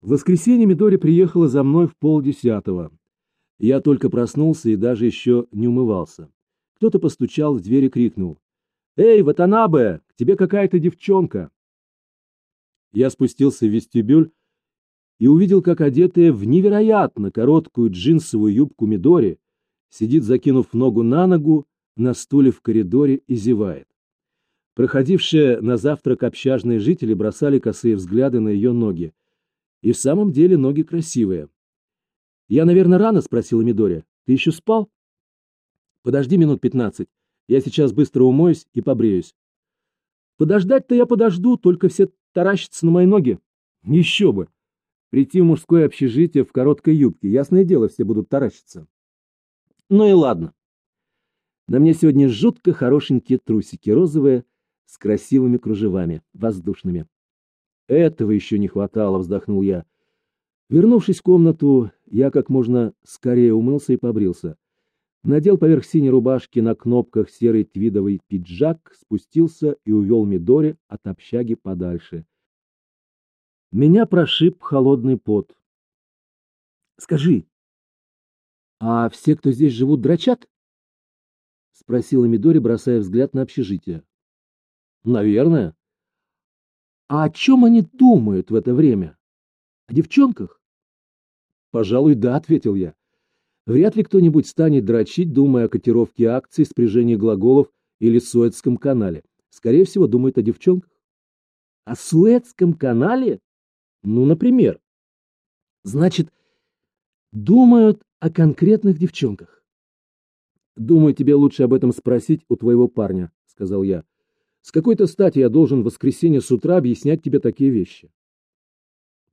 В воскресенье Мидори приехала за мной в полдесятого. Я только проснулся и даже еще не умывался. Кто-то постучал в дверь и крикнул. «Эй, Ватанабе, к тебе какая-то девчонка!» Я спустился в вестибюль и увидел, как одетая в невероятно короткую джинсовую юбку Мидори сидит, закинув ногу на ногу, на стуле в коридоре и зевает. Проходившие на завтрак общажные жители бросали косые взгляды на ее ноги. И в самом деле ноги красивые. «Я, наверное, рано?» — спросила Мидори. «Ты еще спал?» «Подожди минут пятнадцать. Я сейчас быстро умоюсь и побреюсь». «Подождать-то я подожду, только все таращатся на мои ноги». «Еще бы! Прийти в мужское общежитие в короткой юбке. Ясное дело, все будут таращиться». «Ну и ладно. На мне сегодня жутко хорошенькие трусики, розовые, с красивыми кружевами, воздушными. Этого еще не хватало, вздохнул я. Вернувшись в комнату, я как можно скорее умылся и побрился. Надел поверх синей рубашки на кнопках серый твидовый пиджак, спустился и увел Мидори от общаги подальше. Меня прошиб холодный пот. — Скажи, а все, кто здесь живут, драчат? — спросила Мидори, бросая взгляд на общежитие. — Наверное. А о чем они думают в это время? О девчонках? Пожалуй, да, ответил я. Вряд ли кто-нибудь станет дрочить, думая о котировке акций, спряжении глаголов или Суэцком канале. Скорее всего, думают о девчонках. О Суэцком канале? Ну, например. Значит, думают о конкретных девчонках. Думаю, тебе лучше об этом спросить у твоего парня, сказал я. С какой-то стати я должен в воскресенье с утра объяснять тебе такие вещи?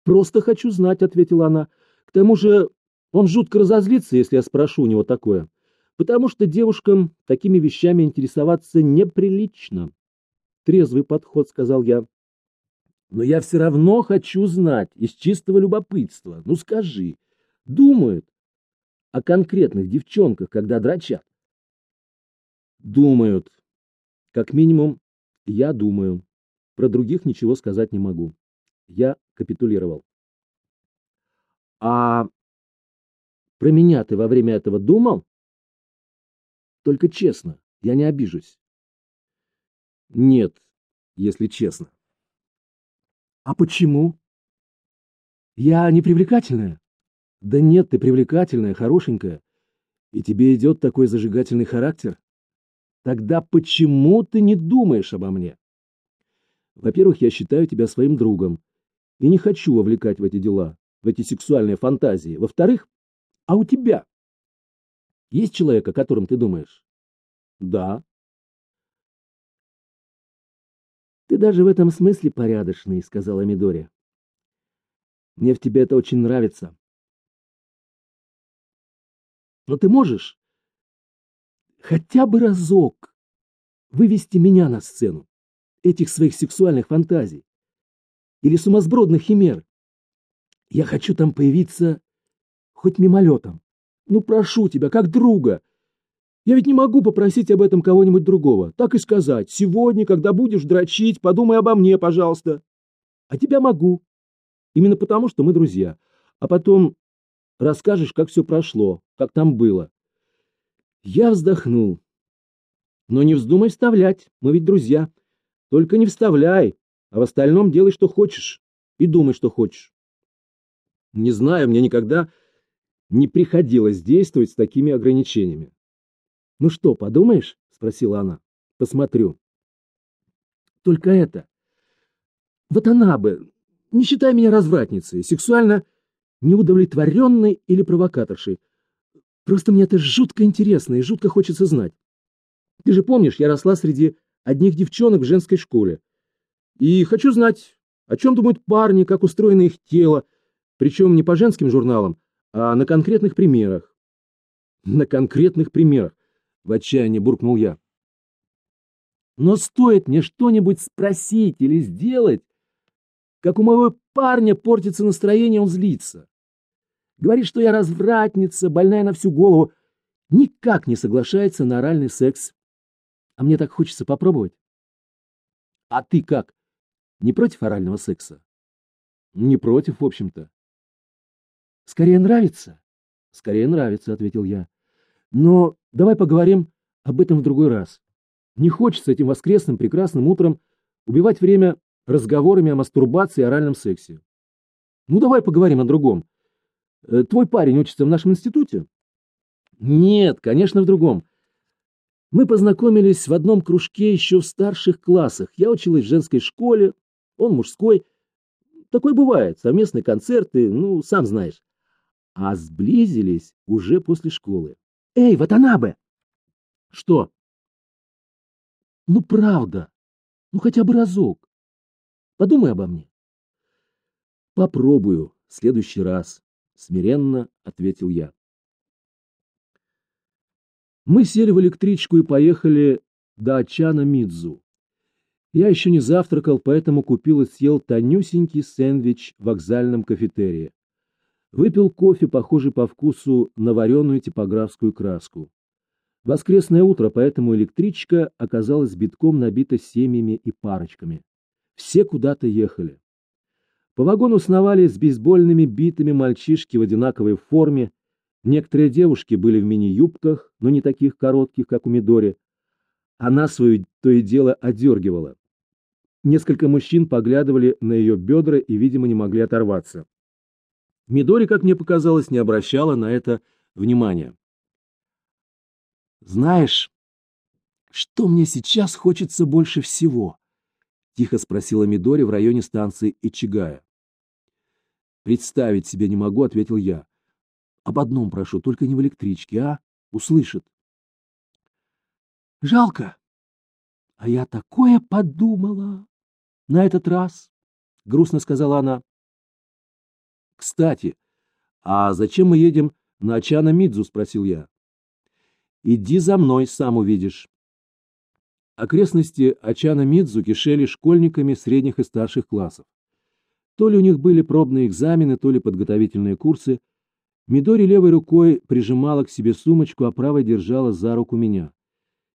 Просто хочу знать, ответила она. К тому же он жутко разозлится, если я спрошу у него такое. Потому что девушкам такими вещами интересоваться неприлично. Трезвый подход, сказал я. Но я все равно хочу знать, из чистого любопытства. Ну скажи, думают о конкретных девчонках, когда дрочат? Думают. Как минимум, я думаю. Про других ничего сказать не могу. Я капитулировал. А про меня ты во время этого думал? Только честно, я не обижусь. Нет, если честно. А почему? Я не привлекательная? Да нет, ты привлекательная, хорошенькая. И тебе идет такой зажигательный характер. Тогда почему ты не думаешь обо мне? Во-первых, я считаю тебя своим другом и не хочу вовлекать в эти дела, в эти сексуальные фантазии. Во-вторых, а у тебя есть человек, о котором ты думаешь? Да. Ты даже в этом смысле порядочный, сказала Мидори. Мне в тебе это очень нравится. Но ты можешь хотя бы разок вывести меня на сцену, этих своих сексуальных фантазий или сумасбродных химер. Я хочу там появиться хоть мимолетом. Ну, прошу тебя, как друга. Я ведь не могу попросить об этом кого-нибудь другого. Так и сказать. Сегодня, когда будешь дрочить, подумай обо мне, пожалуйста. А тебя могу. Именно потому, что мы друзья. А потом расскажешь, как все прошло, как там было. Я вздохнул. Но не вздумай вставлять, мы ведь друзья. Только не вставляй, а в остальном делай, что хочешь, и думай, что хочешь. Не знаю, мне никогда не приходилось действовать с такими ограничениями. — Ну что, подумаешь? — спросила она. — Посмотрю. — Только это. Вот она бы, не считай меня развратницей, сексуально неудовлетворенной или провокаторшей. Просто мне это жутко интересно и жутко хочется знать. Ты же помнишь, я росла среди одних девчонок в женской школе. И хочу знать, о чем думают парни, как устроено их тело, причем не по женским журналам, а на конкретных примерах. На конкретных примерах, в отчаянии буркнул я. Но стоит мне что-нибудь спросить или сделать, как у моего парня портится настроение, он злится. Говорит, что я развратница, больная на всю голову. Никак не соглашается на оральный секс. А мне так хочется попробовать. А ты как? Не против орального секса? Не против, в общем-то. Скорее нравится? Скорее нравится, ответил я. Но давай поговорим об этом в другой раз. Не хочется этим воскресным прекрасным утром убивать время разговорами о мастурбации и оральном сексе. Ну, давай поговорим о другом. Э, твой парень учится в нашем институте? Нет, конечно, в другом. Мы познакомились в одном кружке еще в старших классах. Я училась в женской школе, он мужской. Такое бывает, совместные концерты, ну, сам знаешь. А сблизились уже после школы. Эй, Ватанабе! Что? Ну, правда. Ну, хотя бы разок. Подумай обо мне. Попробую в следующий раз, смиренно ответил я. Мы сели в электричку и поехали до Ачана Мидзу. Я еще не завтракал, поэтому купил и съел тонюсенький сэндвич в вокзальном кафетерии. Выпил кофе, похожий по вкусу на вареную типографскую краску. Воскресное утро, поэтому электричка оказалась битком набита семьями и парочками. Все куда-то ехали. По вагону сновали с бейсбольными битами мальчишки в одинаковой форме, Некоторые девушки были в мини-юбках, но не таких коротких, как у Мидори. Она свою то и дело одергивала. Несколько мужчин поглядывали на ее бедра и, видимо, не могли оторваться. Мидори, как мне показалось, не обращала на это внимания. «Знаешь, что мне сейчас хочется больше всего?» — тихо спросила Мидори в районе станции Ичигая. «Представить себе не могу», — ответил я. Об одном прошу, только не в электричке, а? Услышит. Жалко. А я такое подумала. На этот раз, — грустно сказала она. Кстати, а зачем мы едем на Ачана Мидзу? — спросил я. Иди за мной, сам увидишь. Окрестности Ачана Мидзу кишели школьниками средних и старших классов. То ли у них были пробные экзамены, то ли подготовительные курсы — Мидори левой рукой прижимала к себе сумочку, а правой держала за руку меня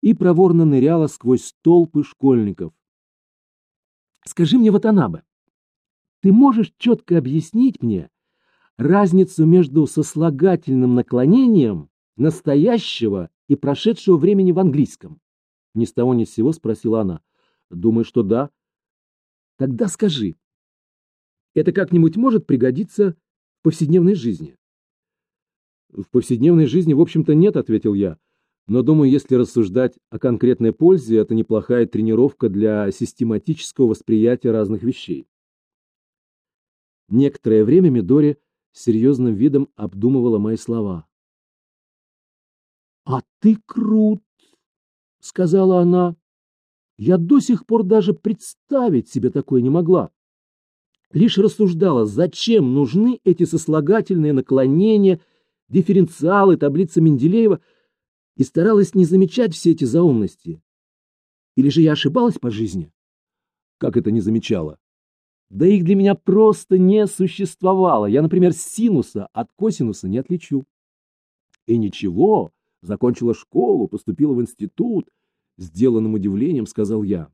и проворно ныряла сквозь толпы школьников. «Скажи мне, Ватанабе, ты можешь четко объяснить мне разницу между сослагательным наклонением настоящего и прошедшего времени в английском?» Ни с того ни с сего спросила она. «Думаю, что да». «Тогда скажи, это как-нибудь может пригодиться в повседневной жизни?» В повседневной жизни, в общем-то, нет, ответил я. Но думаю, если рассуждать о конкретной пользе, это неплохая тренировка для систематического восприятия разных вещей. Некоторое время Мидори серьезным видом обдумывала мои слова. «А ты крут!» — сказала она. «Я до сих пор даже представить себе такое не могла. Лишь рассуждала, зачем нужны эти сослагательные наклонения — дифференциалы, таблица Менделеева и старалась не замечать все эти заумности. Или же я ошибалась по жизни? Как это не замечала? Да их для меня просто не существовало. Я, например, синуса от косинуса не отличу. И ничего, закончила школу, поступила в институт, сделанным удивлением сказал я.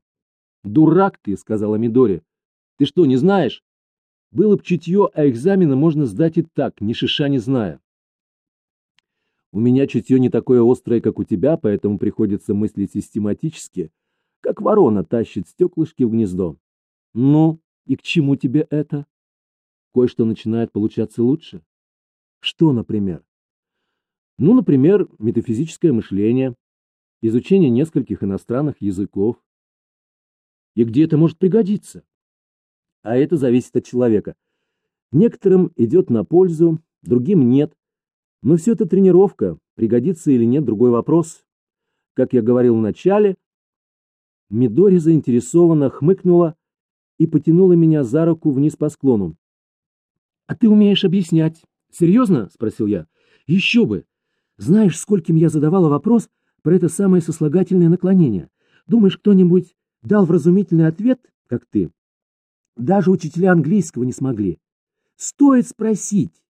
Дурак ты, сказала Мидори. Ты что, не знаешь? Было б чутье, а экзамены можно сдать и так, ни шиша не зная. У меня чутье не такое острое, как у тебя, поэтому приходится мыслить систематически, как ворона тащит стеклышки в гнездо. Ну, и к чему тебе это? Кое-что начинает получаться лучше. Что, например? Ну, например, метафизическое мышление, изучение нескольких иностранных языков. И где это может пригодиться? А это зависит от человека. Некоторым идет на пользу, другим нет. Но все это тренировка, пригодится или нет, другой вопрос. Как я говорил в начале, Мидори заинтересованно хмыкнула и потянула меня за руку вниз по склону. — А ты умеешь объяснять? Серьезно? — спросил я. — Еще бы! Знаешь, скольким я задавала вопрос про это самое сослагательное наклонение? Думаешь, кто-нибудь дал вразумительный ответ, как ты? Даже учителя английского не смогли. Стоит спросить,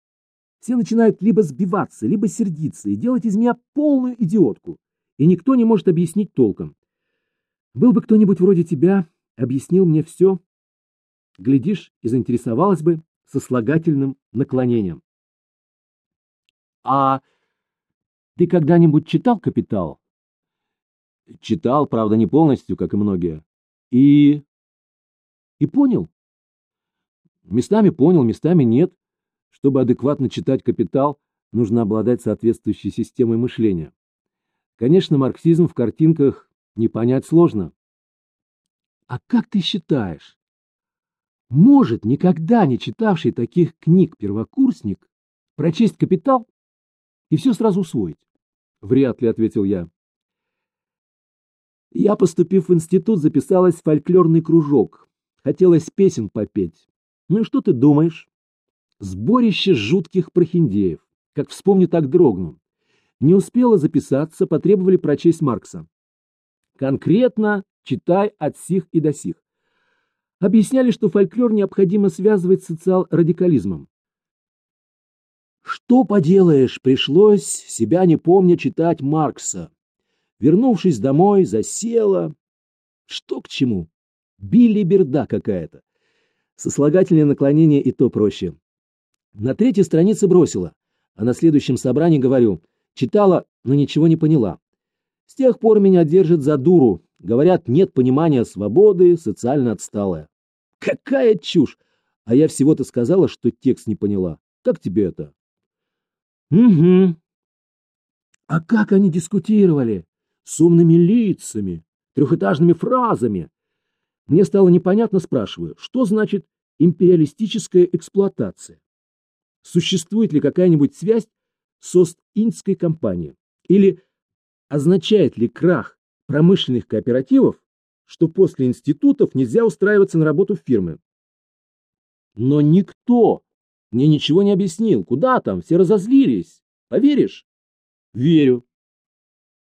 все начинают либо сбиваться, либо сердиться и делать из меня полную идиотку, и никто не может объяснить толком. Был бы кто-нибудь вроде тебя, объяснил мне все. Глядишь, и заинтересовалась бы. сослагательным наклонением. А ты когда-нибудь читал «Капитал»? Читал, правда, не полностью, как и многие. И... И понял? Местами понял, местами нет. Чтобы адекватно читать «Капитал», нужно обладать соответствующей системой мышления. Конечно, марксизм в картинках не понять сложно. А как ты считаешь, может никогда не читавший таких книг первокурсник прочесть «Капитал» и все сразу усвоить? Вряд ли, ответил я. Я, поступив в институт, записалась в фольклорный кружок. Хотелось песен попеть. Ну и что ты думаешь? Сборище жутких прохиндеев. Как вспомню, так дрогну. Не успела записаться, потребовали прочесть Маркса. Конкретно читай от сих и до сих. Объясняли, что фольклор необходимо связывать с социал-радикализмом. Что поделаешь, пришлось, себя не помня, читать Маркса. Вернувшись домой, засела. Что к чему? Билиберда какая-то. Сослагательное наклонение и то проще. На третьей странице бросила, а на следующем собрании говорю. Читала, но ничего не поняла. С тех пор меня держат за дуру. Говорят, нет понимания свободы, социально отсталая. Какая чушь! А я всего-то сказала, что текст не поняла. Как тебе это? Угу. А как они дискутировали? С умными лицами, трехэтажными фразами. Мне стало непонятно, спрашиваю, что значит империалистическая эксплуатация? Существует ли какая-нибудь связь с Ост-Индской компанией? Или означает ли крах промышленных кооперативов, что после институтов нельзя устраиваться на работу в фирмы? Но никто мне ничего не объяснил. Куда там? Все разозлились. Поверишь? Верю.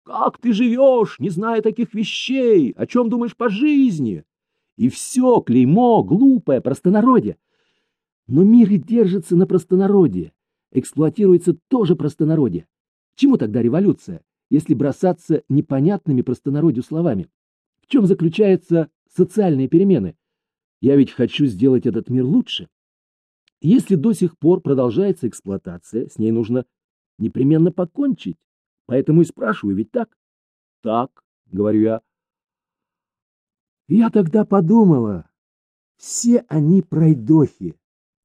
Как ты живешь, не зная таких вещей? О чем думаешь по жизни? И все, клеймо, глупое, простонародье. Но мир и держится на простонародье. Эксплуатируется тоже простонародье. Чему тогда революция, если бросаться непонятными простонародью словами? В чем заключаются социальные перемены? Я ведь хочу сделать этот мир лучше. Если до сих пор продолжается эксплуатация, с ней нужно непременно покончить. Поэтому и спрашиваю, ведь так? Так, говорю я. Я тогда подумала, все они пройдохи,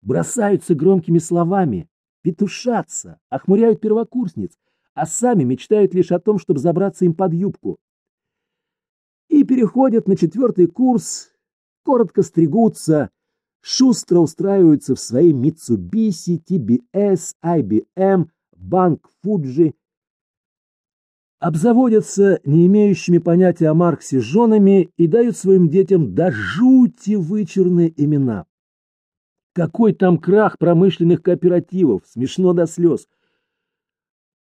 бросаются громкими словами, петушатся, охмуряют первокурсниц, а сами мечтают лишь о том, чтобы забраться им под юбку. И переходят на четвертый курс, коротко стригутся, шустро устраиваются в свои Mitsubishi, TBS, IBM, Банк Фуджи обзаводятся не имеющими понятия о Марксе женами и дают своим детям до жути вычурные имена. Какой там крах промышленных кооперативов, смешно до слез.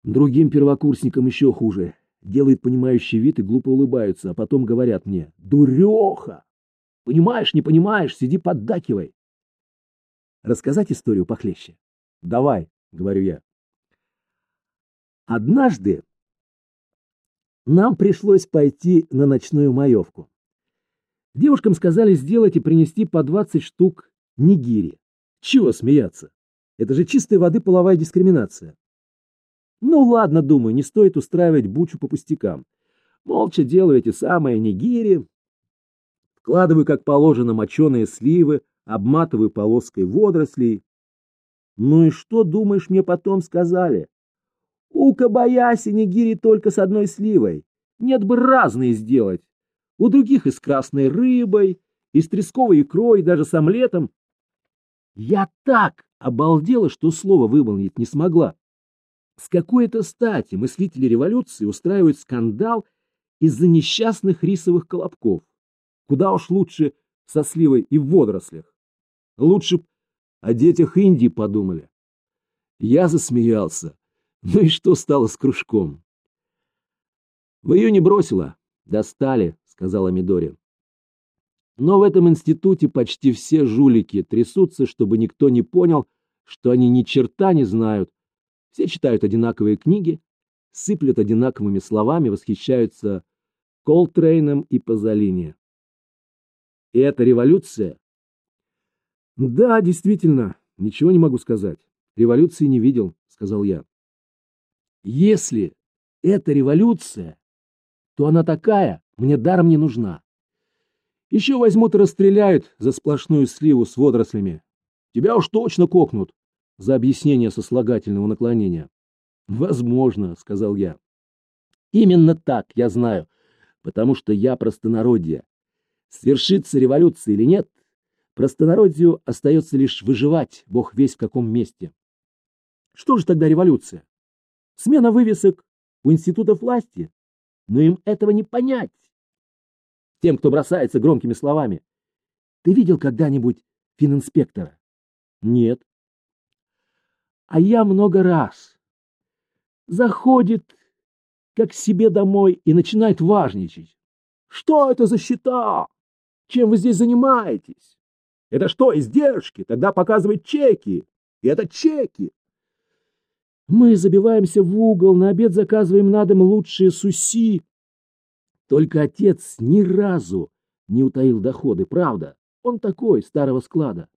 Другим первокурсникам еще хуже. Делают понимающий вид и глупо улыбаются, а потом говорят мне «Дуреха! Понимаешь, не понимаешь, сиди поддакивай». Рассказать историю похлеще? Давай, говорю я. Однажды нам пришлось пойти на ночную маевку. Девушкам сказали сделать и принести по 20 штук нигири. Чего смеяться? Это же чистой воды половая дискриминация. Ну ладно, думаю, не стоит устраивать бучу по пустякам. Молча делаю эти самые нигири, вкладываю, как положено, моченые сливы, обматываю полоской водорослей. Ну и что, думаешь, мне потом сказали? У Кабаяси нигири только с одной сливой. Нет бы разные сделать. У других и с красной рыбой, и с тресковой икрой, и даже с омлетом. Я так обалдела, что слово выполнить не смогла. С какой-то стати мыслители революции устраивают скандал из-за несчастных рисовых колобков. Куда уж лучше со сливой и в водорослях. Лучше б о детях Индии подумали. Я засмеялся. Ну и что стало с кружком? В июне бросила. Достали, сказала Мидори. Но в этом институте почти все жулики трясутся, чтобы никто не понял, что они ни черта не знают. Все читают одинаковые книги, сыплют одинаковыми словами, восхищаются Колтрейном и Пазолини. И это революция? Да, действительно, Ничего не могу сказать. Революции не видел, сказал я. Если это революция, то она такая мне даром не нужна. Еще возьмут и расстреляют за сплошную сливу с водорослями. Тебя уж точно кокнут за объяснение сослагательного наклонения. Возможно, сказал я. Именно так, я знаю, потому что я простонародье. Свершится революция или нет, простонародью остается лишь выживать, бог весь в каком месте. Что же тогда революция? Смена вывесок у институтов власти? Но им этого не понять. Тем, кто бросается громкими словами. Ты видел когда-нибудь фининспектора? Нет. А я много раз. Заходит как себе домой и начинает важничать. Что это за счета? Чем вы здесь занимаетесь? Это что, издержки? Тогда показывать чеки. И это чеки. Мы забиваемся в угол, на обед заказываем на дом лучшие суси. Только отец ни разу не утаил доходы, правда? Он такой, старого склада.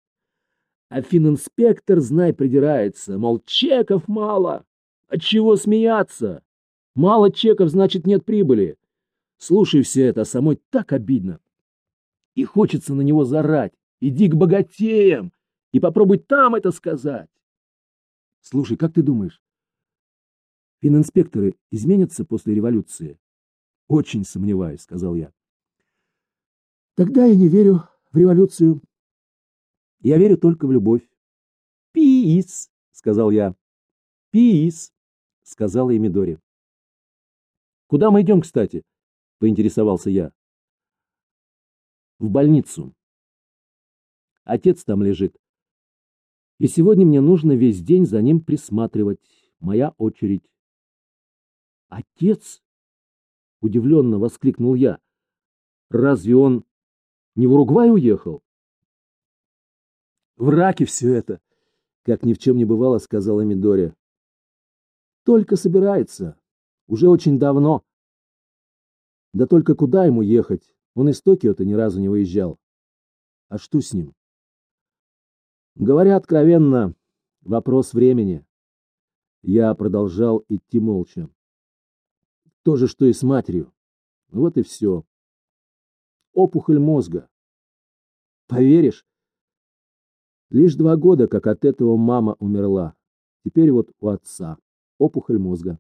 А фининспектор, знай, придирается, мол, чеков мало. Отчего смеяться? Мало чеков, значит, нет прибыли. Слушай все это, а самой так обидно. И хочется на него зарать. Иди к богатеям и попробуй там это сказать. Слушай, как ты думаешь, фининспекторы изменятся после революции? Очень сомневаюсь, сказал я. Тогда я не верю в революцию. Я верю только в любовь. Пис, сказал я. Пис, сказала Эмидори. Куда мы идем, кстати? поинтересовался я. В больницу. Отец там лежит. И сегодня мне нужно весь день за ним присматривать. Моя очередь. Отец? Удивленно воскликнул я. Разве он не в Уругвай уехал? В раке все это, как ни в чем не бывало, сказала Мидори. Только собирается. Уже очень давно. Да только куда ему ехать? Он из Токио-то ни разу не выезжал. А что с ним? Говоря откровенно, вопрос времени. Я продолжал идти молча. То же, что и с матерью. Вот и все. Опухоль мозга. Поверишь? Лишь два года, как от этого мама умерла. Теперь вот у отца опухоль мозга.